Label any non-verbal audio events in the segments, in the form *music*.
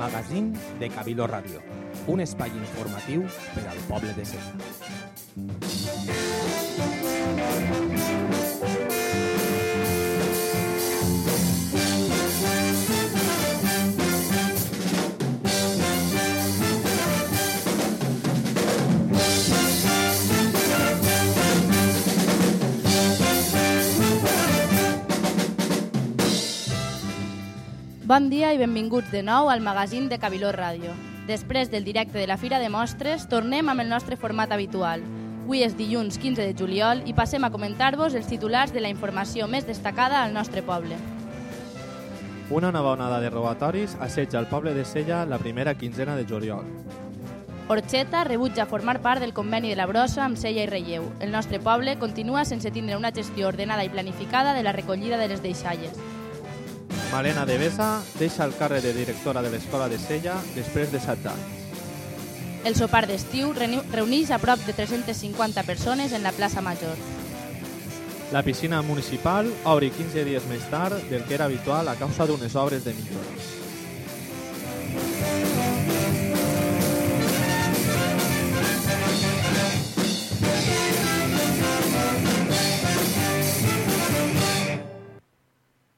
Magazín de Cabildo Ràdio, un espai informatiu per al poble de Sella. Bon dia i benvinguts de nou al magazín de Cabiló Ràdio. Després del directe de la Fira de Mostres, tornem amb el nostre format habitual. Avui és dilluns 15 de juliol i passem a comentar-vos els titulars de la informació més destacada al nostre poble. Una nova onada de robatoris assetja el poble de Sella la primera quinzena de juliol. Orxeta rebutja formar part del conveni de la brossa amb Sella i Relleu. El nostre poble continua sense tindre una gestió ordenada i planificada de la recollida de les deixalles. Malena de Besa deixa el càrrec de directora de l'Escola de Sella després de 7 anys. El sopar d'estiu reuneix a prop de 350 persones en la plaça Major. La piscina municipal obre 15 dies més tard del que era habitual a causa d'unes obres de millora.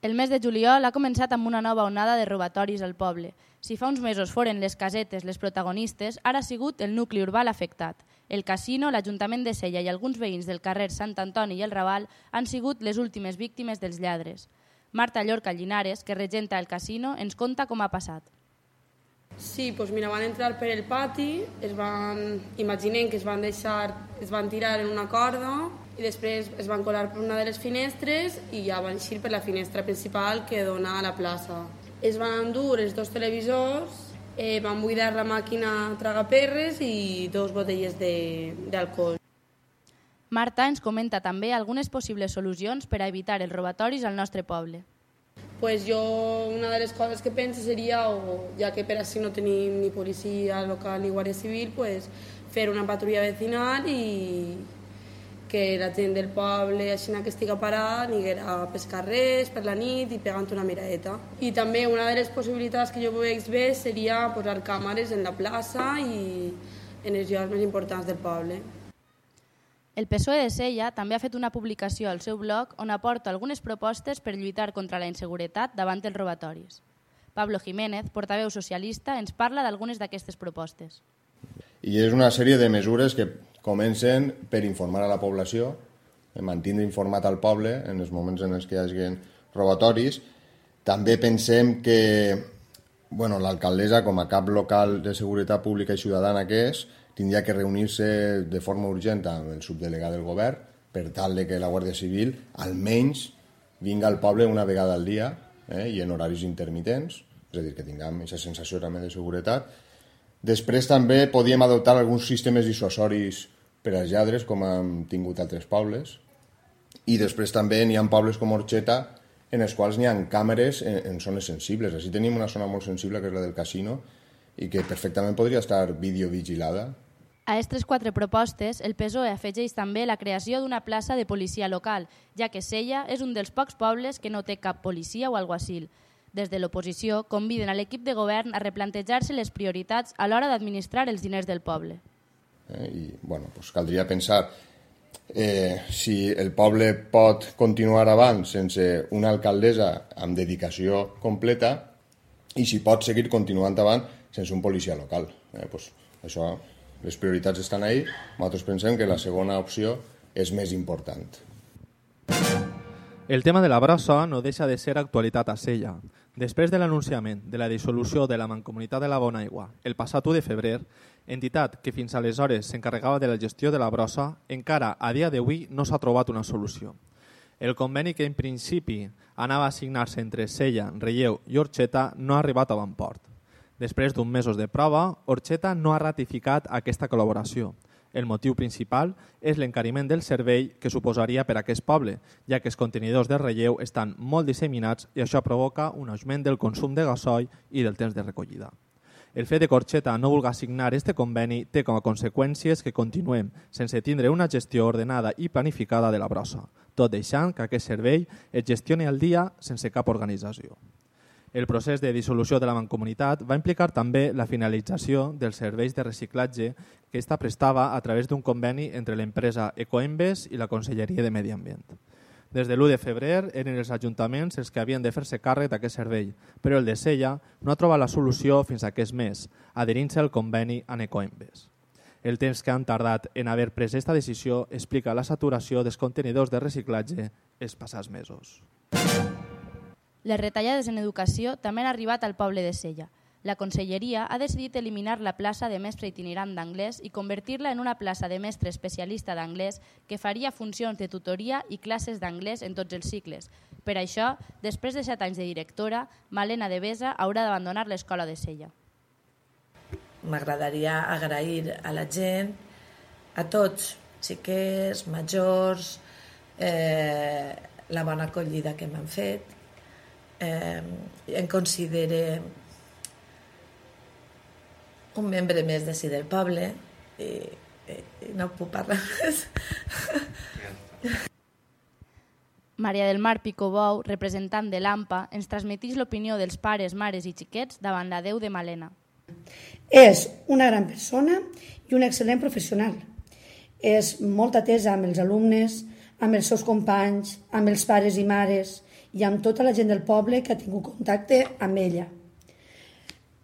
El mes de juliol ha començat amb una nova onada de robatoris al poble. Si fa uns mesos foren les casetes les protagonistes, ara ha sigut el nucli urbà l'afectat. El casino, l'Ajuntament de Sella i alguns veïns del carrer Sant Antoni i el Raval han sigut les últimes víctimes dels lladres. Marta Llorca Llinares, que regenta el casino, ens conta com ha passat. Sí, doncs mira, van entrar per el pati, es van, imaginem que es van deixar, es van tirar en una corda i després es van colar per una de les finestres i ja van eixir per la finestra principal que dona a la plaça. Es van endur els dos televisors, eh, van buidar la màquina tragaperres i dos botelles d'alcohol. Marta ens comenta també algunes possibles solucions per a evitar els robatoris al nostre poble. Pues jo una de les coses que penso seria, o ja que per així no tenim ni policia local ni guàrdia civil, pues, fer una patrulla vecinal i que la gent del poble, així que estiga parada, aniguera pels carrers, per la nit i pegant una miradeta. I també una de les possibilitats que jo veig bé seria posar càmeres en la plaça i en els llocs més importants del poble. El PSOE de Sella també ha fet una publicació al seu blog on aporta algunes propostes per lluitar contra la inseguretat davant els robatoris. Pablo Jiménez, portaveu socialista, ens parla d'algunes d'aquestes propostes. I és una sèrie de mesures que comencen per informar a la població, mantindre informat al poble en els moments en els que hi hagi robatoris. També pensem que bueno, l'alcaldessa, com a cap local de seguretat pública i ciutadana que és, tindria que reunir-se de forma urgent amb el subdelegat del govern per tal de que la Guàrdia Civil almenys vinga al poble una vegada al dia eh, i en horaris intermitents, és a dir, que tinguem aquesta sensació també de seguretat. Després també podíem adoptar alguns sistemes dissuasoris per als lladres, com hem tingut altres pobles, i després també n'hi ha pobles com Orxeta en els quals n'hi ha càmeres en, en zones sensibles. Així tenim una zona molt sensible, que és la del casino, i que perfectament podria estar videovigilada. A aquestes quatre propostes, el PSOE afegeix també la creació d'una plaça de policia local, ja que Sella és un dels pocs pobles que no té cap policia o alguacil. Des de l'oposició, conviden a l'equip de govern a replantejar-se les prioritats a l'hora d'administrar els diners del poble. Eh? I bueno, doncs caldria pensar eh, si el poble pot continuar avant sense una alcaldessa amb dedicació completa i si pot seguir continuant avant sense un policia local. Eh, doncs això, les prioritats estan ahí. Nosaltres pensem que la segona opció és més important. El tema de la brossa no deixa de ser actualitat a Sella. Després de l'anunciament de la dissolució de la Mancomunitat de la Bona Aigua el passat 1 de febrer, entitat que fins aleshores s'encarregava de la gestió de la brossa, encara a dia d'avui no s'ha trobat una solució. El conveni que en principi anava a signar-se entre Sella, Relleu i Orxeta no ha arribat a bon port. Després d'un mesos de prova, Orxeta no ha ratificat aquesta col·laboració. El motiu principal és l'encariment del servei que suposaria per a aquest poble, ja que els contenidors de relleu estan molt disseminats i això provoca un augment del consum de gasoil i del temps de recollida. El fet de Corxeta no vulgui signar este conveni té com a conseqüències que continuem sense tindre una gestió ordenada i planificada de la brossa, tot deixant que aquest servei es gestioni al dia sense cap organització. El procés de dissolució de la mancomunitat va implicar també la finalització dels serveis de reciclatge que esta prestava a través d'un conveni entre l'empresa Ecoembes i la Conselleria de Medi Ambient. Des de l'1 de febrer eren els ajuntaments els que havien de fer-se càrrec d'aquest servei, però el de Sella no ha trobat la solució fins a aquest mes, adherint-se al conveni en Ecoembes. El temps que han tardat en haver pres aquesta decisió explica la saturació dels contenidors de reciclatge els passats mesos. Les retallades en educació també han arribat al poble de Sella. La Conselleria ha decidit eliminar la plaça de mestre itinerant d'anglès i convertir-la en una plaça de mestre especialista d'anglès que faria funcions de tutoria i classes d'anglès en tots els cicles. Per això, després de set anys de directora, Malena de Besa haurà d'abandonar l'escola de Sella. M'agradaria agrair a la gent, a tots, xiquets, majors, eh, la bona acollida que m'han fet, eh, em considere un membre més de Si del Poble i, i, i no puc parlar més. Maria del Mar Picobou, representant de l'AMPA, ens transmeteix l'opinió dels pares, mares i xiquets davant la Déu de Malena. És una gran persona i un excel·lent professional. És molt atesa amb els alumnes, amb els seus companys, amb els pares i mares, i amb tota la gent del poble que ha tingut contacte amb ella.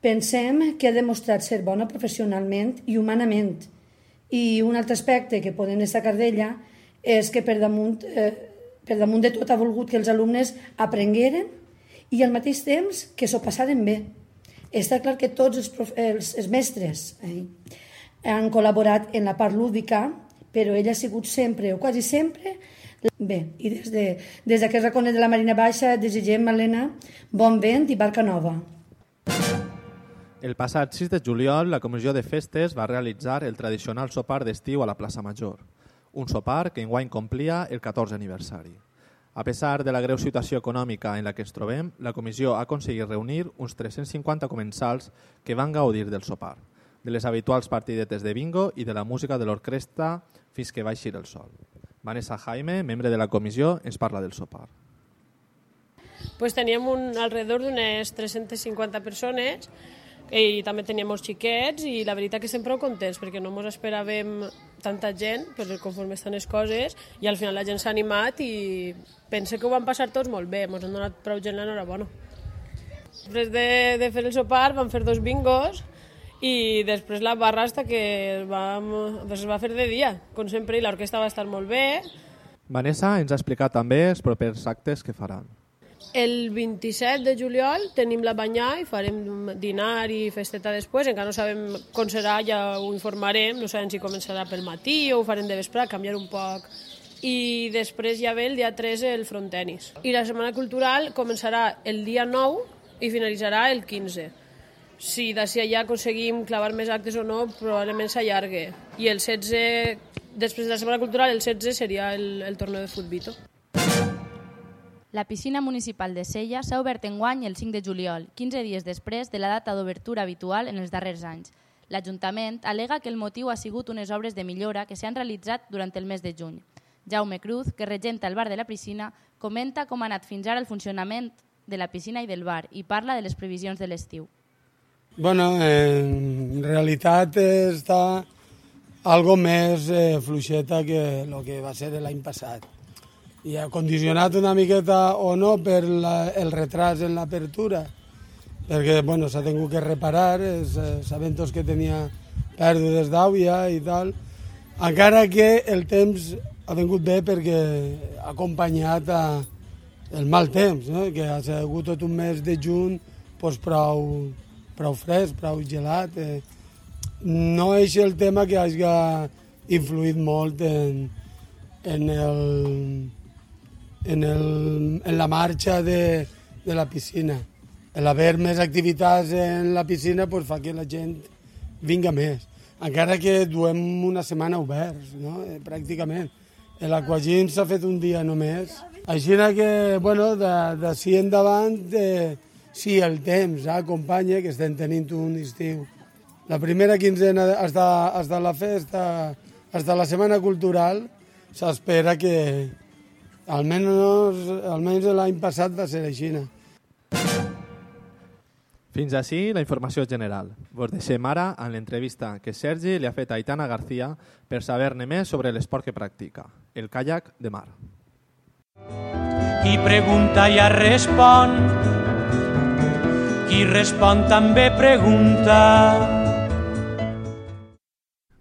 Pensem que ha demostrat ser bona professionalment i humanament. I un altre aspecte que podem destacar d'ella és que per damunt, eh, per damunt de tot ha volgut que els alumnes aprengueren i al mateix temps que s'ho passaren bé. Està clar que tots els, prof, els, els mestres eh, han col·laborat en la part lúdica, però ella ha sigut sempre, o quasi sempre, Bé, i des de, des d'aquest raconet de la Marina Baixa desitgem, Malena, bon vent i barca nova. El passat 6 de juliol, la Comissió de Festes va realitzar el tradicional sopar d'estiu a la plaça Major, un sopar que enguany complia el 14 aniversari. A pesar de la greu situació econòmica en la que ens trobem, la comissió ha aconseguit reunir uns 350 comensals que van gaudir del sopar, de les habituals partidetes de bingo i de la música de l'orquestra fins que va eixir el sol. Vanessa Jaime, membre de la comissió, ens parla del sopar. Pues teníem un, alrededor d'unes 350 persones i també teníem molts xiquets i la veritat que estem prou contents perquè no ens esperàvem tanta gent per conforme estan les coses i al final la gent s'ha animat i pense que ho van passar tots molt bé, ens han donat prou gent l'enhorabona. Després de, de fer el sopar vam fer dos bingos i després la barra hasta que vam, doncs es va fer de dia, com sempre, i l'orquestra va estar molt bé. Vanessa ens ha explicat també els propers actes que faran. El 27 de juliol tenim la banyà i farem dinar i festeta després, encara no sabem com serà, ja ho informarem, no sabem si començarà pel matí o ho farem de vespre, canviar un poc. I després ja ve el dia 3 el frontenis. I la setmana cultural començarà el dia 9 i finalitzarà el 15 si d'ací allà aconseguim clavar més actes o no, probablement s'allargue. I el 16, després de la Setmana Cultural, el 16 seria el, el torneo de futbito. La piscina municipal de Sella s'ha obert en guany el 5 de juliol, 15 dies després de la data d'obertura habitual en els darrers anys. L'Ajuntament alega que el motiu ha sigut unes obres de millora que s'han realitzat durant el mes de juny. Jaume Cruz, que regenta el bar de la piscina, comenta com ha anat fins ara el funcionament de la piscina i del bar i parla de les previsions de l'estiu. Bueno, en realitat està algo més eh, fluixeta que el que va ser l'any passat. I ha condicionat una miqueta o no per la, el retras en l'apertura, perquè bueno, s'ha tingut que reparar, eh, sabem tots que tenia pèrdues d'aigua i tal, encara que el temps ha vingut bé perquè ha acompanyat a el mal temps, no? que ha sigut tot un mes de juny pues, prou, prou fresc, prou gelat. Eh, no és el tema que hagi influït molt en, en, el, en, el, en la marxa de, de la piscina. El haver més activitats en la piscina pues, fa que la gent vinga més. encara que duem una setmana oberts, no? eh, pràcticament. L'aquagym s'ha fet un dia només. Així que, bueno, si endavant, eh, sí, el temps acompanya que estem tenint un estiu. La primera quinzena, hasta, hasta la festa, hasta la setmana cultural, s'espera que, almenys, almenys l'any passat va ser així. Fins així la informació general. Vos deixem ara amb l'entrevista que Sergi li ha fet a Aitana García per saber-ne més sobre l'esport que practica, el kayak de mar. Qui pregunta ja respon, qui respon també pregunta.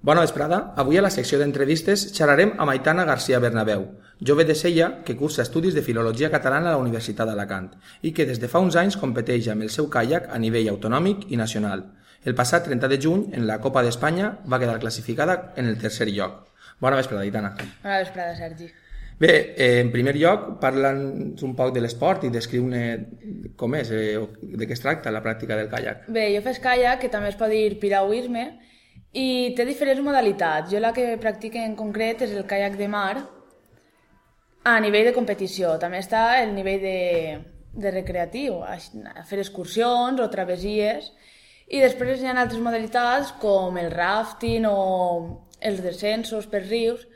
Bona vesprada. Avui a la secció d'entrevistes xerrarem amb Aitana García Bernabeu, jove de Sella que cursa estudis de Filologia Catalana a la Universitat d'Alacant i que des de fa uns anys competeix amb el seu caiac a nivell autonòmic i nacional. El passat 30 de juny, en la Copa d'Espanya, va quedar classificada en el tercer lloc. Bona vesprada, Aitana. Bona vesprada, Sergi. Bé, eh, en primer lloc, parla'ns un poc de l'esport i descriu-ne com és, eh, de què es tracta la pràctica del caiac. Bé, jo fes caiac, que també es pot dir piragüisme, i té diferents modalitats. Jo la que practico en concret és el caiac de mar a nivell de competició. També està el nivell de, de recreatiu, a fer excursions o travessies. I després hi ha altres modalitats com el rafting o els descensos per rius.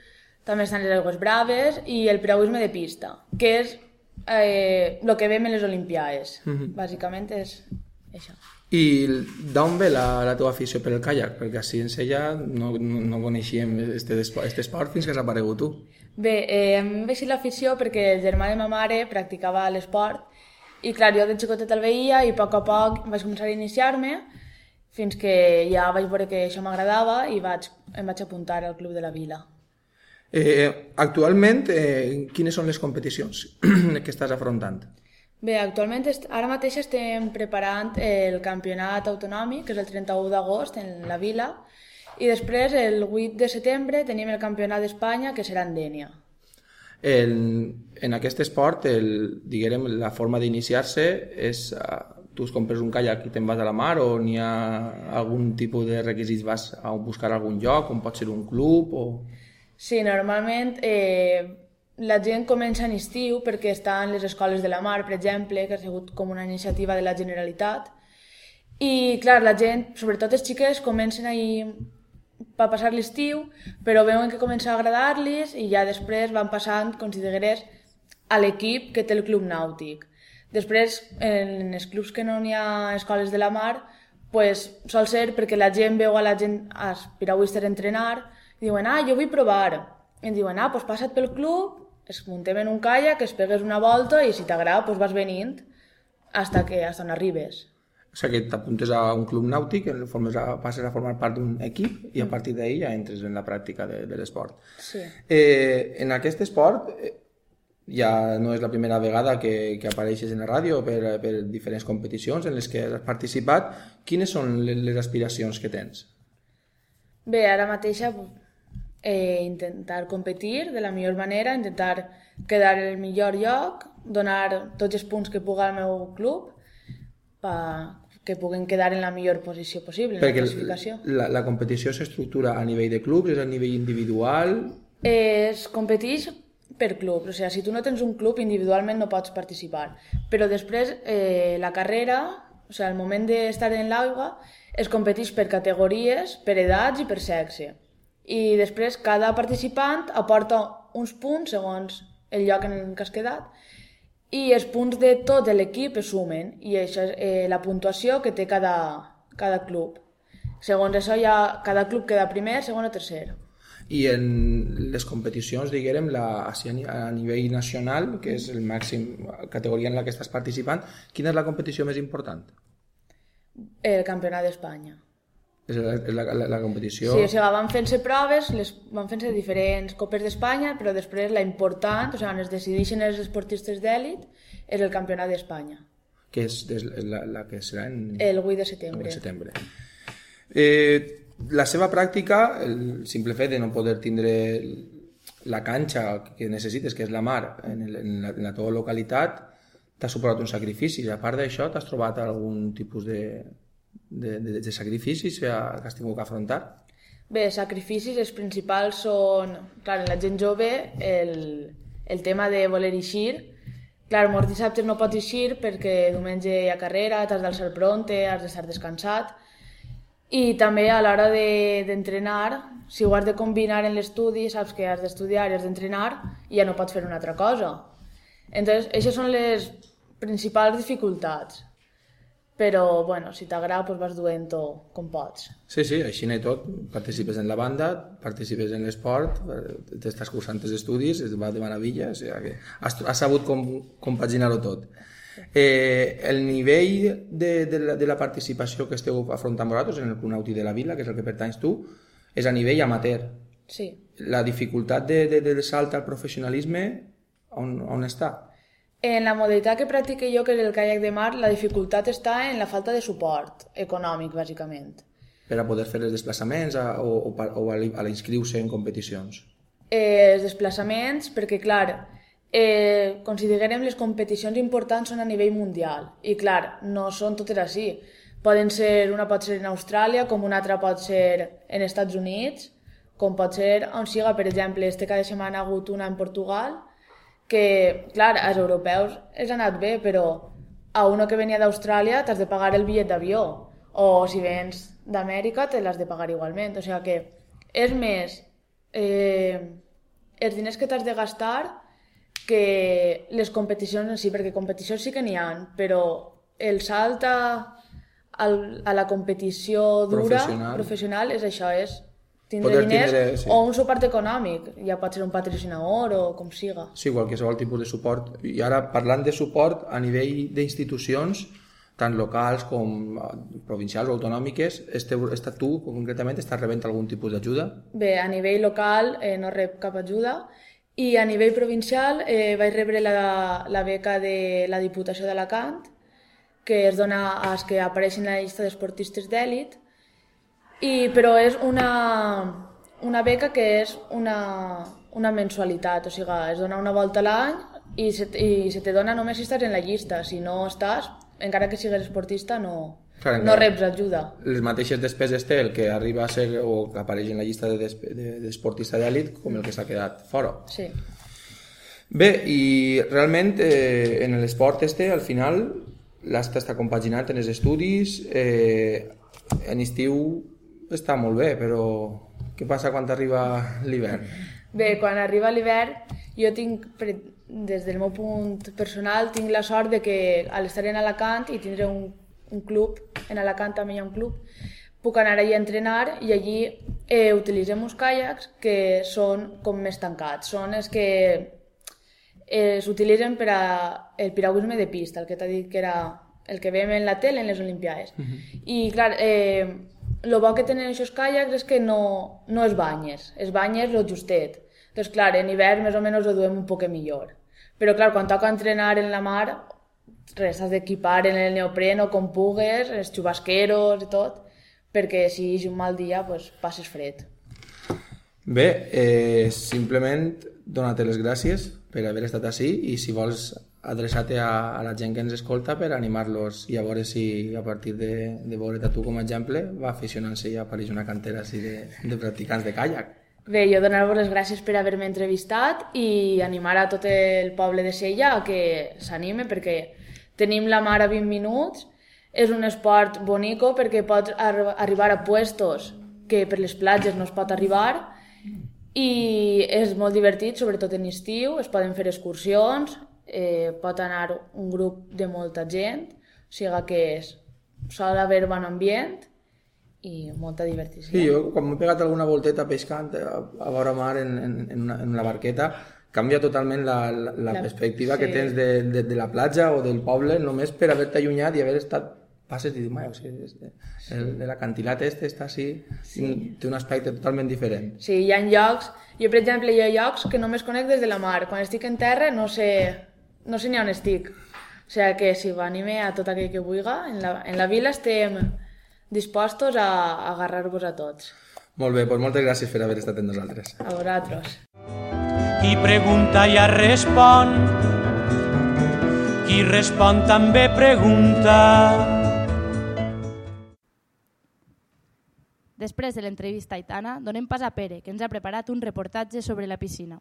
També estan les aigües braves i el piragüisme de pista, que és eh, el que veiem en les Olimpiades. Mm -hmm. Bàsicament és això. I d'on ve la, la teva afició per el caiac? Perquè així en Sella no, no, no coneixíem este, este esport fins que has aparegut tu. Bé, eh, em ve així l'afició perquè el germà de ma mare practicava l'esport i clar, jo de xicotet el veia i a poc a poc vaig començar a iniciar-me fins que ja vaig veure que això m'agradava i vaig, em vaig apuntar al Club de la Vila. Eh, actualment, eh, quines són les competicions *clears throat* que estàs afrontant? Bé, actualment ara mateix estem preparant el campionat autonòmic, que és el 31 d'agost en la Vila, i després el 8 de setembre tenim el campionat d'Espanya, que serà en Dènia. En, en aquest esport, el, diguem, la forma d'iniciar-se és uh, tu es compres un caiac i te'n vas a la mar o n'hi ha algun tipus de requisits, vas a buscar algun lloc, com pot ser un club o... Sí, normalment eh, la gent comença en estiu perquè estan les escoles de la mar, per exemple, que ha sigut com una iniciativa de la Generalitat. I, clar, la gent, sobretot els xiquets, comencen ahir per passar l'estiu, però veuen que comença a agradar-los i ja després van passant, com si digués, a l'equip que té el club nàutic. Després, en els clubs que no n'hi ha escoles de la mar, pues, sol ser perquè la gent veu a la gent, als piragüistes entrenar, diuen, ah, jo vull provar. I em diuen, ah, doncs passa't pel club es muntem en un caiac, es pegues una volta i si t'agrada doncs vas venint hasta que hasta on arribes. O sigui que t'apuntes a un club nàutic, formes a, passes a formar part d'un equip i a mm. partir d'ahir ja entres en la pràctica de, de l'esport. Sí. Eh, en aquest esport eh, ja no és la primera vegada que, que apareixes en la ràdio per, per diferents competicions en les que has participat. Quines són les aspiracions que tens? Bé, ara mateixa eh, intentar competir de la millor manera, intentar quedar en el millor lloc, donar tots els punts que puga al meu club que puguen quedar en la millor posició possible en Perquè la classificació. La, la competició s'estructura a nivell de clubs, és a nivell individual? Es competeix per club, o sigui, si tu no tens un club individualment no pots participar, però després eh, la carrera, o sigui, al moment d'estar en l'aigua, es competeix per categories, per edats i per sexe i després cada participant aporta uns punts segons el lloc en què has quedat i els punts de tot l'equip es sumen i això és eh, la puntuació que té cada, cada club. Segons això ja cada club queda primer, segon o tercer. I en les competicions, diguem, la, a nivell nacional, que és el màxim categoria en la que estàs participant, quina és la competició més important? El Campionat d'Espanya és la, la, la, la competició... Sí, o sigui, van fent-se proves, les, van fent-se diferents copes d'Espanya, però després la important, o sigui, on es decideixen els esportistes d'èlit, és el campionat d'Espanya. Que és des, la, la que serà en... El 8 de setembre. El 8 de setembre. Eh, la seva pràctica, el simple fet de no poder tindre la canxa que necessites, que és la mar, en, el, en, la, en la teva localitat, t'ha suposat un sacrifici. A part d'això, t'has trobat algun tipus de, de, de, de sacrificis que has tingut que afrontar? Bé, sacrificis, els principals són, clar, la gent jove, el, el tema de voler eixir. Clar, molts dissabtes no pots eixir perquè diumenge hi ha carrera, t'has d'alçar pronte, has d'estar descansat. I també a l'hora de- d'entrenar, de, si ho has de combinar en l'estudi, saps que has d'estudiar i has d'entrenar, i ja no pots fer una altra cosa. Entonces, aquestes són les principals dificultats. Però, bueno, si t'agrada, doncs vas duent-ho com pots. Sí, sí, així i tot, participes en la banda, participes en l'esport, eh, t'estàs cursant els estudis, es va de meravella, o sigui que has, has sabut com, compaginar-ho tot. Eh, el nivell de, de, la, de la participació que esteu afrontant vosaltres en el Club de la Vila, que és el que pertanys tu, és a nivell amateur. Sí. La dificultat de, de, del salt al professionalisme, on, on està? En la modalitat que practique jo, que és el caiac de mar, la dificultat està en la falta de suport econòmic, bàsicament. Per a poder fer els desplaçaments a, o, o, o a l'inscriure en competicions. Eh, els desplaçaments, perquè, clar, eh, considerem les competicions importants són a nivell mundial. I, clar, no són totes així. Poden ser, una pot ser en Austràlia, com una altra pot ser en Estats Units, com pot ser on siga, per exemple, este cada setmana ha hagut una en Portugal, que, clar, als europeus ha anat bé, però a uno que venia d'Austràlia t'has de pagar el bitllet d'avió, o si vens d'Amèrica te l'has de pagar igualment. O sigui que és més eh, els diners que t'has de gastar que les competicions en si, perquè competicions sí que n'hi ha, però el salt a, a la competició dura, Professional. professional és això, és tindre Poder diners tindre, sí. o un suport econòmic, ja pot ser un patrocinador o com siga. Sí, qualsevol tipus de suport. I ara, parlant de suport a nivell d'institucions, tant locals com eh, provincials o autonòmiques, esteu, està, tu concretament estàs rebent algun tipus d'ajuda? Bé, a nivell local eh, no rep cap ajuda i a nivell provincial eh, vaig rebre la, la beca de la Diputació d'Alacant que es dona als que apareixen a la llista d'esportistes d'èlit i, però és una, una beca que és una, una mensualitat, o sigui, es dona una volta a l'any i, se, i se te dona només si estàs en la llista, si no estàs, encara que sigues esportista, no, Clar, no reps ajuda. Les mateixes despeses té el que arriba a ser o que apareix en la llista de despe- de- d'esportista d'èlit com el que s'ha quedat fora. Sí. Bé, i realment eh, en l'esport este, al final, l'has està compaginant en els estudis, eh, en estiu està molt bé, però què passa quan arriba l'hivern? Bé, quan arriba l'hivern, jo tinc, des del meu punt personal, tinc la sort de que al estar en Alacant i tindre un, un club, en Alacant també hi ha un club, puc anar allí a entrenar i allí eh, utilitzem uns caiacs que són com més tancats. Són els que eh, s'utilitzen per a el piragüisme de pista, el que t'ha dit que era el que veiem en la tele en les Olimpiades. I, clar, eh, el bo que tenen aquests caiacs és que no, no es banyes, es banyes lo justet. Doncs, clar, en hivern més o menys ho duem un poc millor. Però, clar, quan toca entrenar en la mar, res, has d'equipar en el neopreno com pugues, els xubasqueros i tot, perquè si és un mal dia, pues, passes fred. Bé, eh, simplement donar-te les gràcies per haver estat així i si vols adreçar-te a, a la gent que ens escolta per animar-los. I a veure si a partir de, de veure't a tu com a exemple va aficionant-se i apareix una cantera així de, de practicants de caiac. Bé, jo donar-vos les gràcies per haver-me entrevistat i animar a tot el poble de Sella a que s'anime perquè tenim la mar a 20 minuts, és un esport bonico perquè pots arri- arribar a puestos que per les platges no es pot arribar i és molt divertit, sobretot en estiu, es poden fer excursions, eh, pot anar un grup de molta gent, o sigui que és, sol haver bon ambient i molta divertició. Sí, jo quan m'he pegat alguna volteta pescant a, a vora mar en, en, en, una, en una barqueta canvia totalment la, la, la La- perspectiva sí. que tens de, de, de la platja o del poble només per haver-te allunyat i haver estat passes i dius, mai, o sigui, el, de l'acantilat este està així, sí. té un aspecte totalment diferent. Sí, hi ha llocs... Jo, per exemple, hi ha llocs que només conec des de la mar. Quan estic en terra no sé, no sé ni on estic. O sigui que si va anime a tot aquell que vulgui. En la, en la vila estem dispostos a, a agarrar-vos a tots. Molt bé, doncs moltes gràcies per haver estat amb nosaltres. A vosaltres. Qui pregunta ja respon, qui respon també pregunta. Després de l'entrevista a Aitana, donem pas a Pere, que ens ha preparat un reportatge sobre la piscina.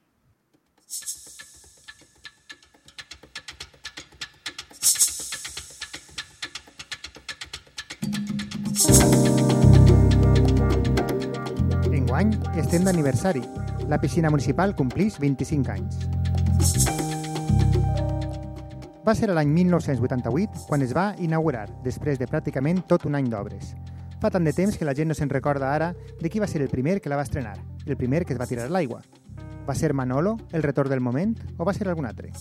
Enguany estem d'aniversari. La piscina municipal complix 25 anys. Va ser l'any 1988 quan es va inaugurar, després de pràcticament tot un any d'obres. Fa tant de temps que la gent no se'n recorda ara de qui va ser el primer que la va estrenar, el primer que es va tirar a l'aigua. Va ser Manolo, el retorn del moment, o va ser algun altre?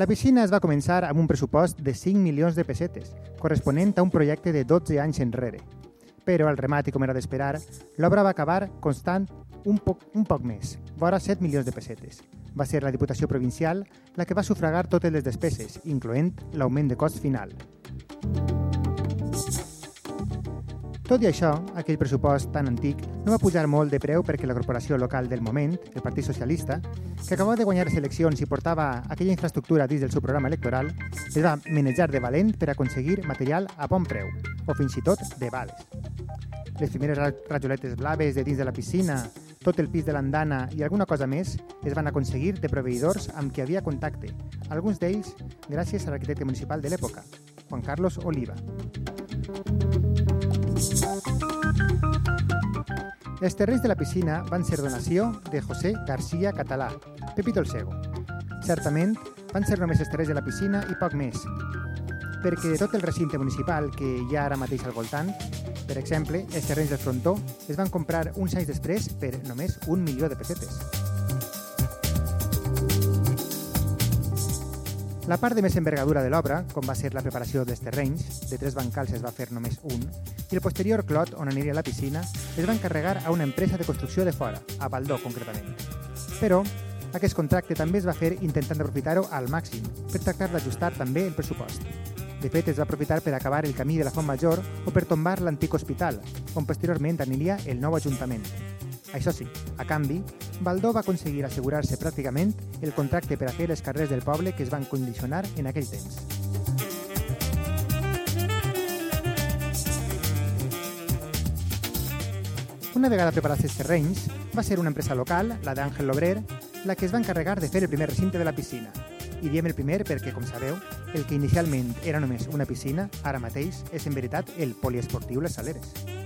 La piscina es va començar amb un pressupost de 5 milions de pessetes, corresponent a un projecte de 12 anys enrere. Però, al remat i com era d'esperar, l'obra va acabar constant un poc, un poc més, vora 7 milions de pessetes. Va ser la Diputació Provincial la que va sufragar totes les despeses, incloent l'augment de cost final. Tot i això, aquell pressupost tan antic no va pujar molt de preu perquè la corporació local del moment, el Partit Socialista, que acabava de guanyar les eleccions i portava aquella infraestructura dins del seu programa electoral, es va manejar de valent per aconseguir material a bon preu, o fins i tot de bales. Les primeres rajoletes blaves de dins de la piscina, tot el pis de l'andana i alguna cosa més es van aconseguir de proveïdors amb qui havia contacte, alguns d'ells gràcies a l'arquitecte municipal de l'època, Juan Carlos Oliva. Els terrenys de la piscina van ser donació de José García Català, Pepito el Cego. Certament, van ser només els terrenys de la piscina i poc més, perquè tot el recinte municipal que hi ha ara mateix al voltant, per exemple, els terrenys del frontó, es van comprar uns anys després per només un milió de pessetes. La part de més envergadura de l'obra, com va ser la preparació dels terrenys, de tres bancals es va fer només un, i el posterior clot on aniria la piscina es va encarregar a una empresa de construcció de fora, a Baldó concretament. Però aquest contracte també es va fer intentant aprofitar-ho al màxim, per tractar d'ajustar també el pressupost. De fet, es va aprofitar per acabar el camí de la Font Major o per tombar l'antic hospital, on posteriorment aniria el nou Ajuntament. Això sí, a canvi, Baldó va aconseguir assegurar-se pràcticament el contracte per a fer els carrers del poble que es van condicionar en aquell temps. Una vegada preparats els terrenys, va ser una empresa local, la d'Àngel Lobrer, la que es va encarregar de fer el primer recinte de la piscina. I diem el primer perquè, com sabeu, el que inicialment era només una piscina, ara mateix és en veritat el poliesportiu Les Saleres.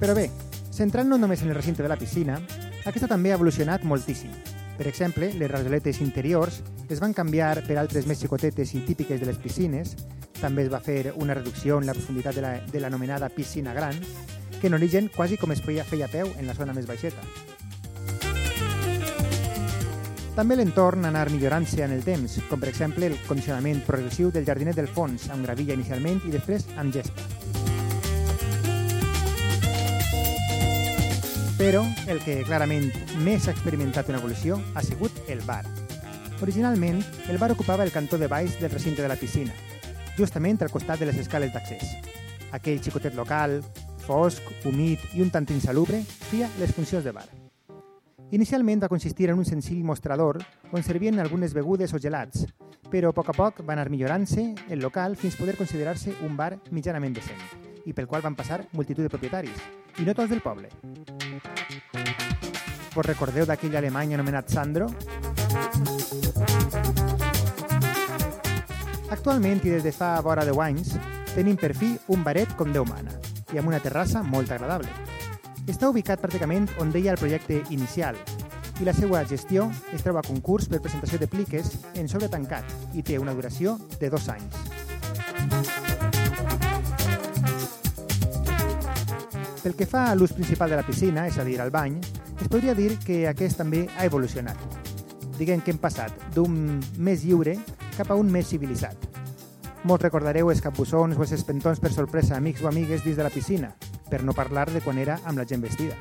Però bé, centrant-nos només en el recinte de la piscina, aquesta també ha evolucionat moltíssim. Per exemple, les rajoletes interiors es van canviar per altres més xicotetes i típiques de les piscines, també es va fer una reducció en la profunditat de l'anomenada piscina gran, que en origen quasi com es feia, feia peu en la zona més baixeta. També l'entorn anar millorant-se en el temps, com per exemple el condicionament progressiu del jardinet del fons, amb gravilla inicialment i després amb gespa. Però el que clarament més ha experimentat una evolució ha sigut el bar. Originalment, el bar ocupava el cantó de baix del recinte de la piscina, justament al costat de les escales d'accés. Aquell xicotet local, fosc, humit i un tant insalubre, feia les funcions de bar. Inicialment va consistir en un senzill mostrador on servien algunes begudes o gelats, però a poc a poc va anar millorant-se el local fins poder considerar-se un bar mitjanament decent, i pel qual van passar multitud de propietaris, i no tots del poble. Vos recordeu d'aquell alemany anomenat Sandro? Actualment i des de fa vora 10 anys tenim per fi un baret com Déu mana i amb una terrassa molt agradable. Està ubicat pràcticament on deia el projecte inicial i la seva gestió es troba a concurs per presentació de pliques en sobre tancat i té una duració de dos anys. Pel que fa a l'ús principal de la piscina, és a dir, al bany, es podria dir que aquest també ha evolucionat. Diguem que hem passat d'un més lliure cap a un més civilitzat. Molts recordareu els capbussons o els espentons per sorpresa amics o amigues dins de la piscina, per no parlar de quan era amb la gent vestida.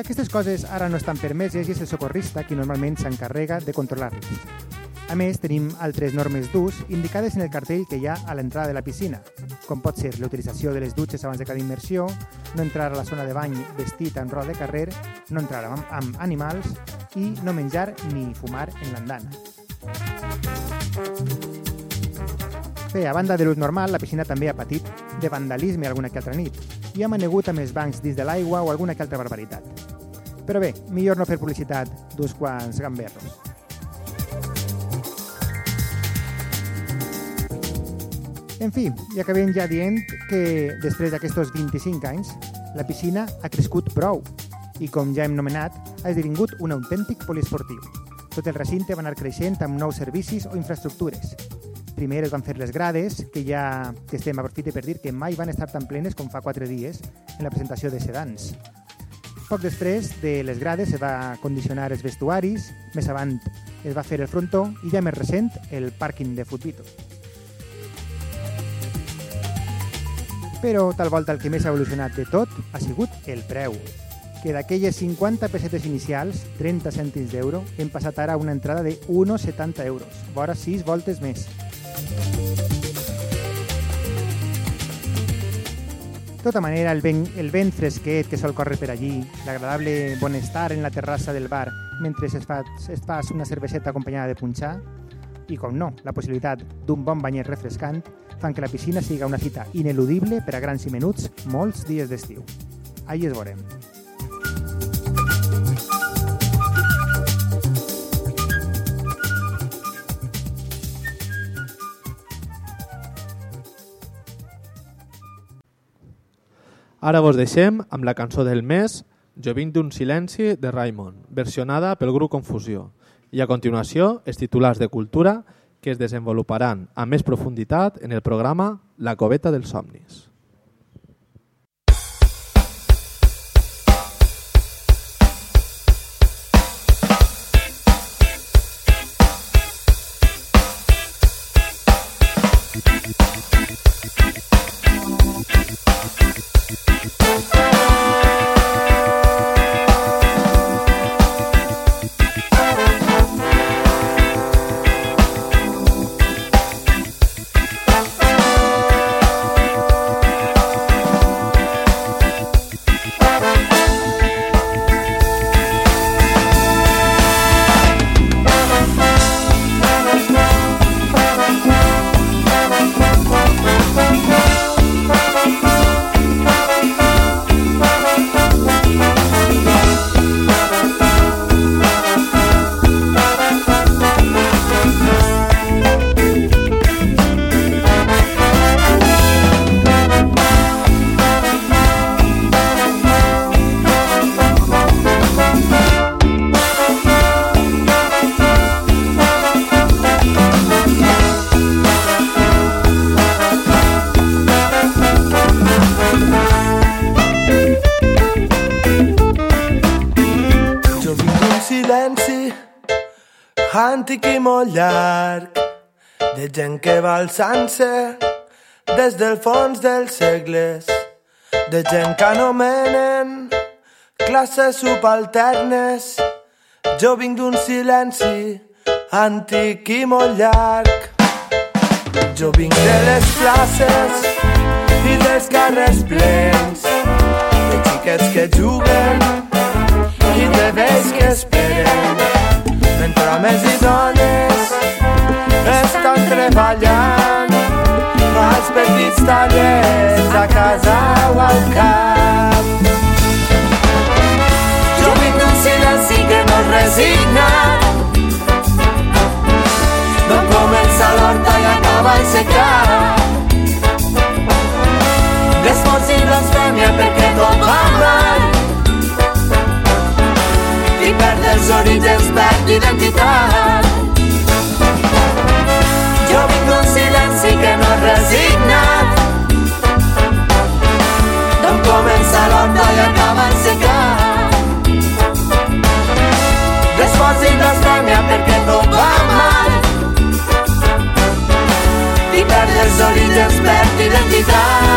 Aquestes coses ara no estan permeses i és el socorrista qui normalment s'encarrega de controlar-les. A més, tenim altres normes d'ús indicades en el cartell que hi ha a l'entrada de la piscina, com pot ser l'utilització de les dutxes abans de cada immersió, no entrar a la zona de bany vestit en roda de carrer, no entrar amb, amb animals i no menjar ni fumar en l'andana. Bé, a banda de l'ús normal, la piscina també ha patit de vandalisme alguna que altra nit i ha manegut amb els bancs dins de l'aigua o alguna que altra barbaritat. Però bé, millor no fer publicitat d'uns quants gamberros. En fi, i acabem ja dient que després d'aquests 25 anys, la piscina ha crescut prou i, com ja hem nomenat, ha esdevingut un autèntic poliesportiu. Tot el recinte va anar creixent amb nous servicis o infraestructures. Primer es van fer les grades, que ja que estem aprofite per dir que mai van estar tan plenes com fa quatre dies en la presentació de Sedans. Poc després de les grades es va condicionar els vestuaris, més avant es va fer el frontó i ja més recent el pàrquing de Futbito. Però tal volta el que més ha evolucionat de tot ha sigut el preu, que d'aquelles 50 pessetes inicials, 30 cèntims d'euro, hem passat ara a una entrada de 1,70 euros, vora 6 voltes més. De tota manera, el vent, el vent fresquet que sol córrer per allí, l'agradable bonestar en la terrassa del bar mentre es fa, es fa una cerveseta acompanyada de punxar, i com no, la possibilitat d'un bon banyet refrescant fan que la piscina siga una cita ineludible per a grans i menuts molts dies d'estiu. Ahí es veurem. Ara vos deixem amb la cançó del mes Jo vinc d'un silenci de Raimon, versionada pel grup Confusió. I a continuació, els titulars de cultura que es desenvoluparan amb més profunditat en el programa La coveta dels somnis. Silenci antic i molt llarg de gent que va alçant-se des del fons dels segles de gent que anomenen classes subalternes. Jo vinc d'un silenci antic i molt llarg. Jo vinc de les places i dels carrers plens de xiquets que juguen i de vells que esperen mentre homes i dones estan treballant als petits tallers a casa o al camp. Jo vinc d'un silenci que no es resigna d'on comença l'horta i acaba el secar d'esforç i blasfèmia perquè els orígens, perd identitat. Jo vinc d'un silenci que no es resigna, d'on comença l'horta i acaba el secar. L'esforç i blasfèmia perquè tot va mal i perd els orígens, perd identitat.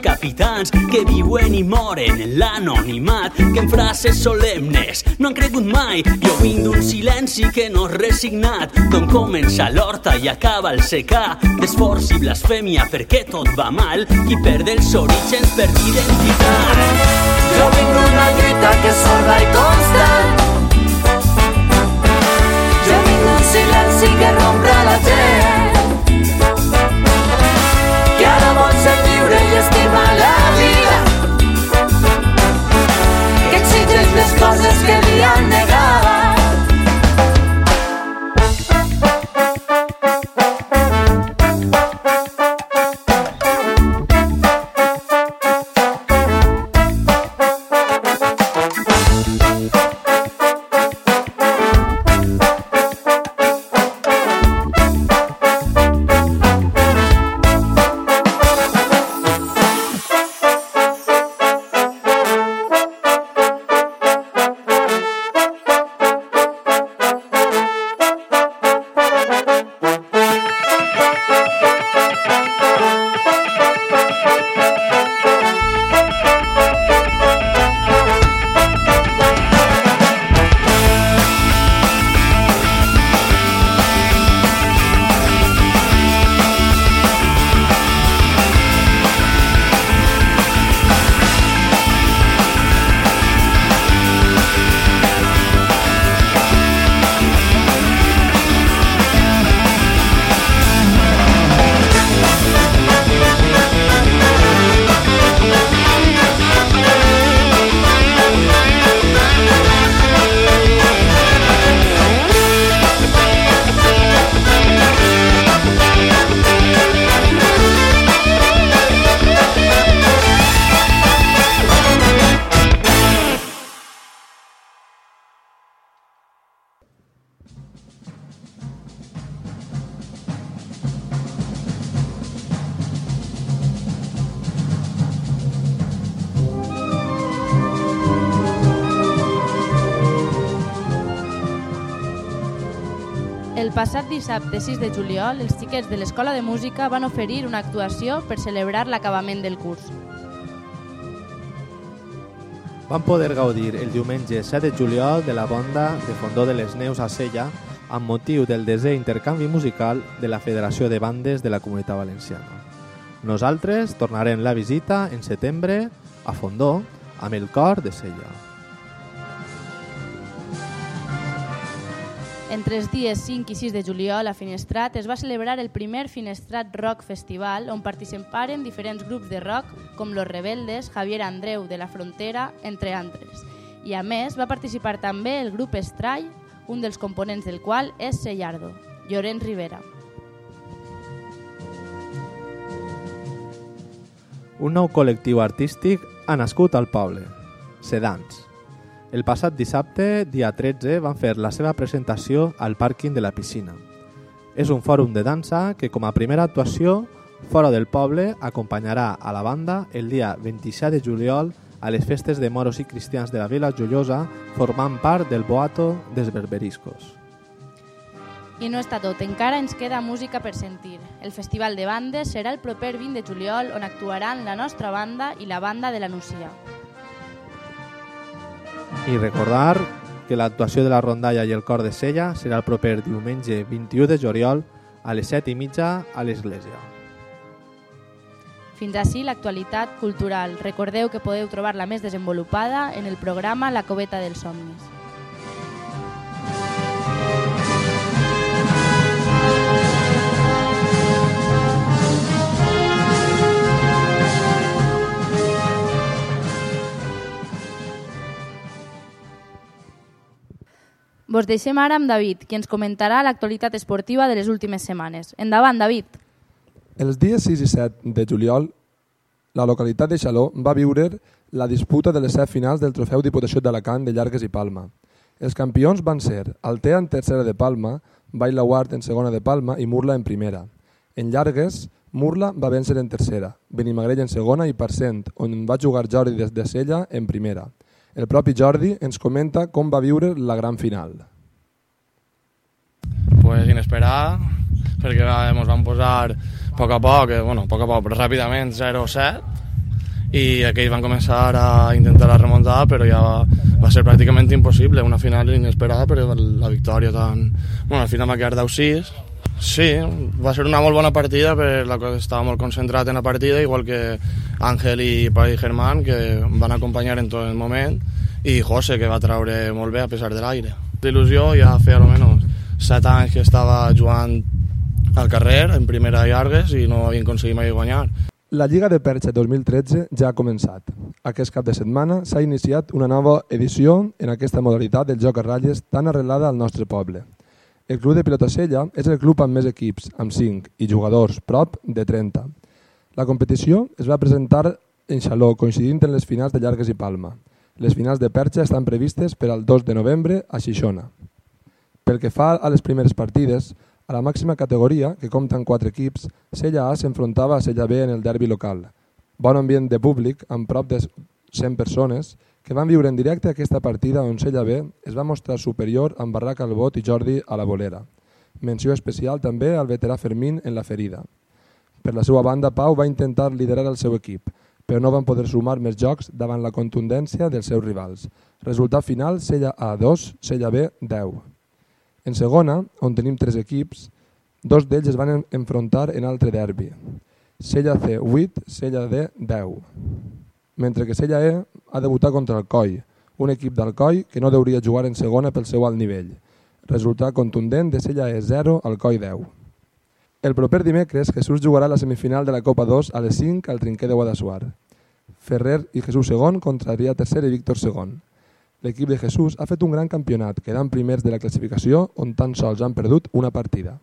Capitans que viuen i moren en l'anonimat que en frases solemnes no han cregut mai. Jo vinc d'un silenci que no és resignat d'on comença l'horta i acaba el secà d'esforç i blasfèmia perquè tot va mal qui perd els orígens per identitat. Jo vinc d'una lluita que és sorda i constant Jo vinc d'un silenci que rompe la gent exigeix les coses que li han negat dissabte 6 de juliol, els xiquets de l'Escola de Música van oferir una actuació per celebrar l'acabament del curs. Van poder gaudir el diumenge 7 de juliol de la banda de Fondó de les Neus a Sella amb motiu del desè intercanvi musical de la Federació de Bandes de la Comunitat Valenciana. Nosaltres tornarem la visita en setembre a Fondó amb el cor de Sella. Entre els dies 5 i 6 de juliol a Finestrat es va celebrar el primer Finestrat Rock Festival on participaren diferents grups de rock com Los Rebeldes, Javier Andreu de la Frontera, entre altres. I a més va participar també el grup Estrai, un dels components del qual és Sellardo, Llorenç Rivera. Un nou col·lectiu artístic ha nascut al poble, Sedans. El passat dissabte, dia 13, van fer la seva presentació al pàrquing de la piscina. És un fòrum de dansa que, com a primera actuació, fora del poble, acompanyarà a la banda el dia 27 de juliol a les festes de moros i cristians de la Vila Joiosa, formant part del Boato dels Berberiscos. I no està tot, encara ens queda música per sentir. El Festival de Bandes serà el proper 20 de juliol on actuaran la nostra banda i la banda de la Nucia. I recordar que l'actuació de la rondalla i el cor de Sella serà el proper diumenge 21 de juliol a les 7 i mitja a l'església. Fins així l'actualitat cultural. Recordeu que podeu trobar-la més desenvolupada en el programa La Coveta dels Somnis. Vos deixem ara amb David, qui ens comentarà l'actualitat esportiva de les últimes setmanes. Endavant, David. Els dies 6 i 7 de juliol, la localitat de Xaló va viure la disputa de les set finals del Trofeu Diputació d'Alacant de Llargues i Palma. Els campions van ser Altea en tercera de Palma, Baila Guard en segona de Palma i Murla en primera. En Llargues, Murla va vèncer en tercera, Benimagrell en segona i Parcent, on va jugar Jordi des de Sella en primera. El propi Jordi ens comenta com va viure la gran final. Pues inesperada, perquè ens van posar a poc a poc, eh, bueno, poc a poc, però ràpidament 0-7, i aquells van començar a intentar la remuntada però ja va, va ser pràcticament impossible una final inesperada però la victòria tan... Bueno, al final va quedar 10-6 Sí, va ser una molt bona partida perquè la cosa estava molt concentrat en la partida igual que Àngel i Pai Germán que van acompanyar en tot el moment i José que va traure molt bé a pesar de l'aire l'il·lusió ja feia almenys 7 anys que estava jugant al carrer en primera llargues i no havien aconseguit mai guanyar la Lliga de Perxa 2013 ja ha començat. Aquest cap de setmana s'ha iniciat una nova edició en aquesta modalitat del joc a ratlles tan arrelada al nostre poble. El Club de Pilota Sella és el club amb més equips, amb 5, i jugadors, prop de 30. La competició es va presentar en Xaló, coincidint en les finals de Llargues i Palma. Les finals de Perxa estan previstes per al 2 de novembre a Xixona. Pel que fa a les primeres partides, a la màxima categoria, que compta amb quatre equips, Sella A s'enfrontava a Sella B en el derbi local. Bon ambient de públic, amb prop de 100 persones, que van viure en directe aquesta partida on Sella B es va mostrar superior amb Barrac al bot i Jordi a la bolera. Menció especial també al veterà Fermín en la ferida. Per la seva banda, Pau va intentar liderar el seu equip, però no van poder sumar més jocs davant la contundència dels seus rivals. Resultat final, Sella A 2, Sella B 10. En segona, on tenim tres equips, dos d'ells es van enfrontar en altre derbi. Sella C 8, Sella D 10. Mentre que Sella E ha debutat contra el Coi, un equip del Coi que no deuria jugar en segona pel seu alt nivell. Resultat contundent de Sella E 0 al Coi 10. El proper dimecres, Jesús jugarà la semifinal de la Copa 2 a les 5 al Trinquer de Guadassuar. Ferrer i Jesús segon contra Adrià tercer i Víctor segon. L'equip de Jesús ha fet un gran campionat, quedant primers de la classificació on tan sols han perdut una partida.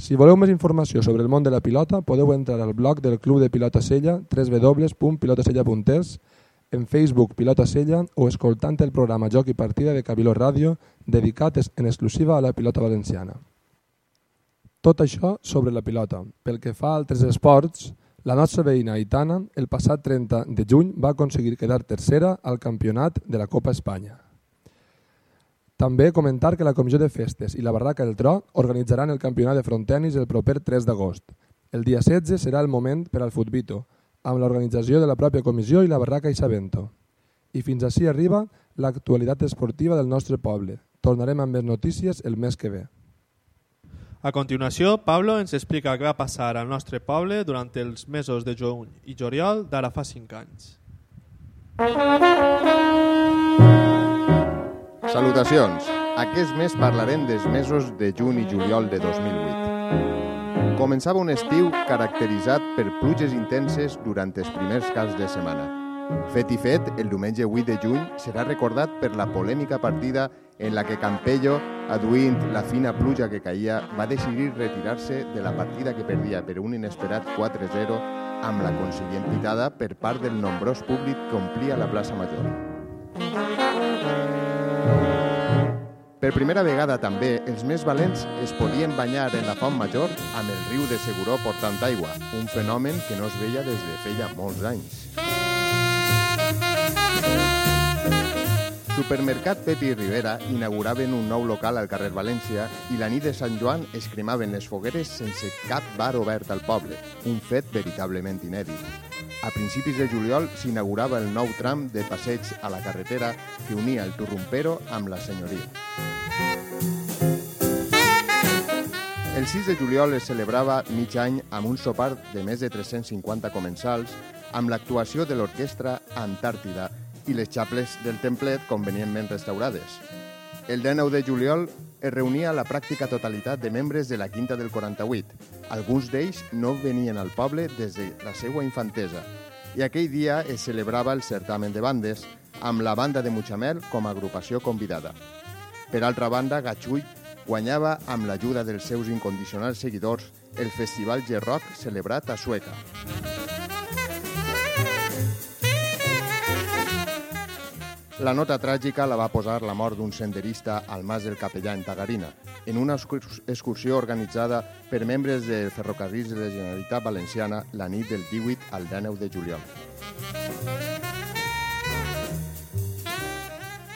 Si voleu més informació sobre el món de la pilota, podeu entrar al blog del Club de Pilota Sella, www.pilotasella.es, en Facebook Pilota Sella o escoltant el programa Joc i Partida de Cabiló Ràdio dedicat en exclusiva a la pilota valenciana. Tot això sobre la pilota. Pel que fa a altres esports, la nostra veïna Aitana, el passat 30 de juny, va aconseguir quedar tercera al campionat de la Copa Espanya. També comentar que la Comissió de Festes i la Barraca del Tro organitzaran el campionat de frontenis el proper 3 d'agost. El dia 16 serà el moment per al Futbito, amb l'organització de la pròpia comissió i la Barraca i Sabento. I fins així arriba l'actualitat esportiva del nostre poble. Tornarem amb més notícies el mes que ve. A continuació, Pablo ens explica què va passar al nostre poble durant els mesos de juny i juliol d'ara fa 5 anys. Salutacions. Aquest mes parlarem dels mesos de juny i juliol de 2008. Començava un estiu caracteritzat per pluges intenses durant els primers caps de setmana. Fet i fet, el diumenge 8 de juny serà recordat per la polèmica partida en la que Campello, aduint la fina pluja que caia, va decidir retirar-se de la partida que perdia per un inesperat 4-0 amb la consiguient pitada per part del nombrós públic que omplia la plaça Major. Per primera vegada també, els més valents es podien banyar en la font major amb el riu de Seguró portant aigua, un fenomen que no es veia des de feia molts anys. Supermercat Pepi Rivera inauguraven un nou local al carrer València i la nit de Sant Joan es cremaven les fogueres sense cap bar obert al poble, un fet veritablement inèdit. A principis de juliol s'inaugurava el nou tram de passeig a la carretera que unia el Turrumpero amb la Senyoria. El 6 de juliol es celebrava mig any amb un sopar de més de 350 comensals amb l'actuació de l'orquestra Antàrtida i les xaples del templet convenientment restaurades. El 19 de juliol es reunia la pràctica totalitat de membres de la Quinta del 48. Alguns d'ells no venien al poble des de la seva infantesa i aquell dia es celebrava el certamen de bandes amb la banda de Mutxamel com a agrupació convidada. Per altra banda, Gatxull guanyava amb l'ajuda dels seus incondicionals seguidors el Festival G-Rock celebrat a Sueca. La nota tràgica la va posar la mort d'un senderista al Mas del Capellà en Tagarina, en una excursió organitzada per membres de ferrocarrils de la Generalitat Valenciana la nit del 18 al 19 de juliol.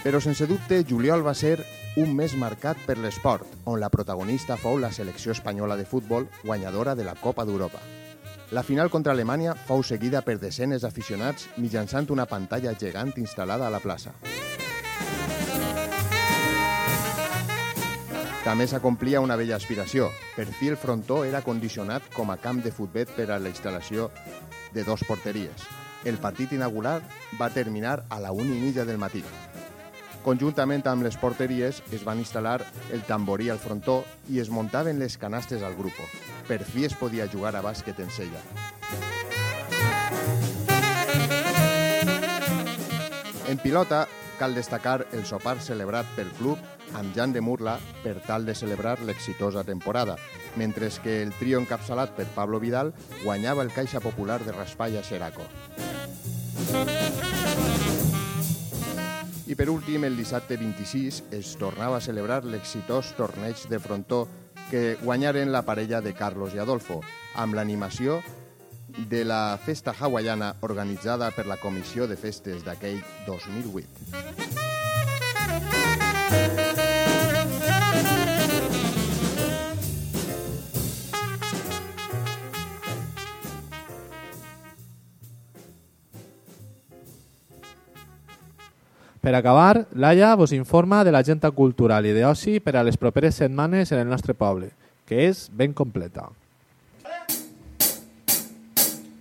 Però sense dubte, juliol va ser un mes marcat per l'esport, on la protagonista fou la selecció espanyola de futbol guanyadora de la Copa d'Europa. La final contra Alemanya fou seguida per desenes d'aficionats mitjançant una pantalla gegant instal·lada a la plaça. També s'acomplia una vella aspiració. Per fi el frontó era condicionat com a camp de futbol per a la instal·lació de dos porteries. El partit inaugural va terminar a la una i mitja del matí. Conjuntament amb les porteries es van instal·lar el tamborí al frontó i es muntaven les canastes al grup. Per fi es podia jugar a bàsquet en sella. En pilota cal destacar el sopar celebrat pel club amb Jan de Murla per tal de celebrar l'exitosa temporada, mentre que el trio encapçalat per Pablo Vidal guanyava el Caixa Popular de Raspall a Xeraco. I per últim, el dissabte 26 es tornava a celebrar l'exitós torneig de frontó que guanyaren la parella de Carlos i Adolfo, amb l'animació de la festa hawaiana organitzada per la Comissió de Festes d'aquell 2008. Per acabar, Laia vos informa de l'agenda cultural i d'oci per a les properes setmanes en el nostre poble, que és ben completa.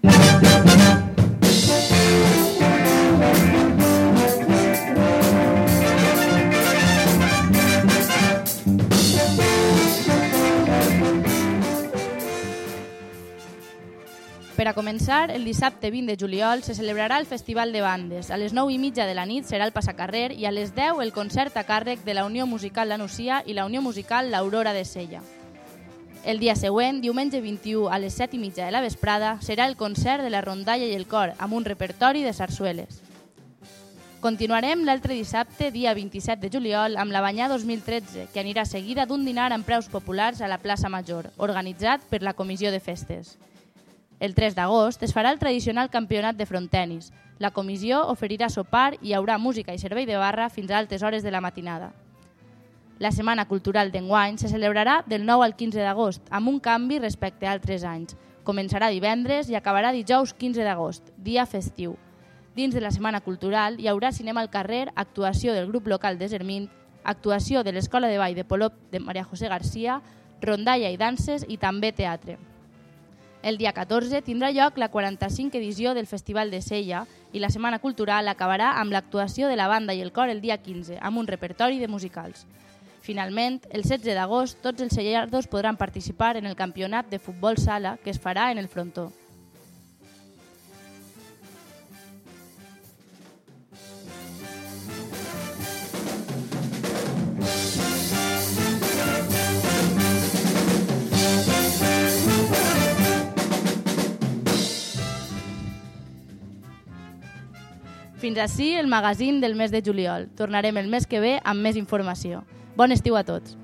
Per començar, el dissabte 20 de juliol se celebrarà el Festival de Bandes. A les 9 i mitja de la nit serà el passacarrer i a les 10 el concert a càrrec de la Unió Musical La Nucia i la Unió Musical l'Aurora de Sella. El dia següent, diumenge 21 a les 7 i mitja de la vesprada, serà el concert de la rondalla i el cor amb un repertori de sarsueles. Continuarem l'altre dissabte, dia 27 de juliol, amb la Banyà 2013, que anirà seguida d'un dinar amb preus populars a la plaça Major, organitzat per la Comissió de Festes. El 3 d'agost es farà el tradicional campionat de frontenis. La comissió oferirà sopar i hi haurà música i servei de barra fins a altes hores de la matinada. La Setmana Cultural d'enguany se celebrarà del 9 al 15 d'agost, amb un canvi respecte a altres anys. Començarà divendres i acabarà dijous 15 d'agost, dia festiu. Dins de la Setmana Cultural hi haurà cinema al carrer, actuació del grup local de Zermint, actuació de l'Escola de Ball de Polop de Maria José Garcia, rondalla i danses i també teatre. El dia 14 tindrà lloc la 45 edició del Festival de Sella i la Setmana Cultural acabarà amb l'actuació de la banda i el cor el dia 15, amb un repertori de musicals. Finalment, el 16 d'agost, tots els sellardos podran participar en el campionat de futbol sala que es farà en el frontó. Fins així el magazín del mes de juliol. Tornarem el mes que ve amb més informació. Bon estiu a tots.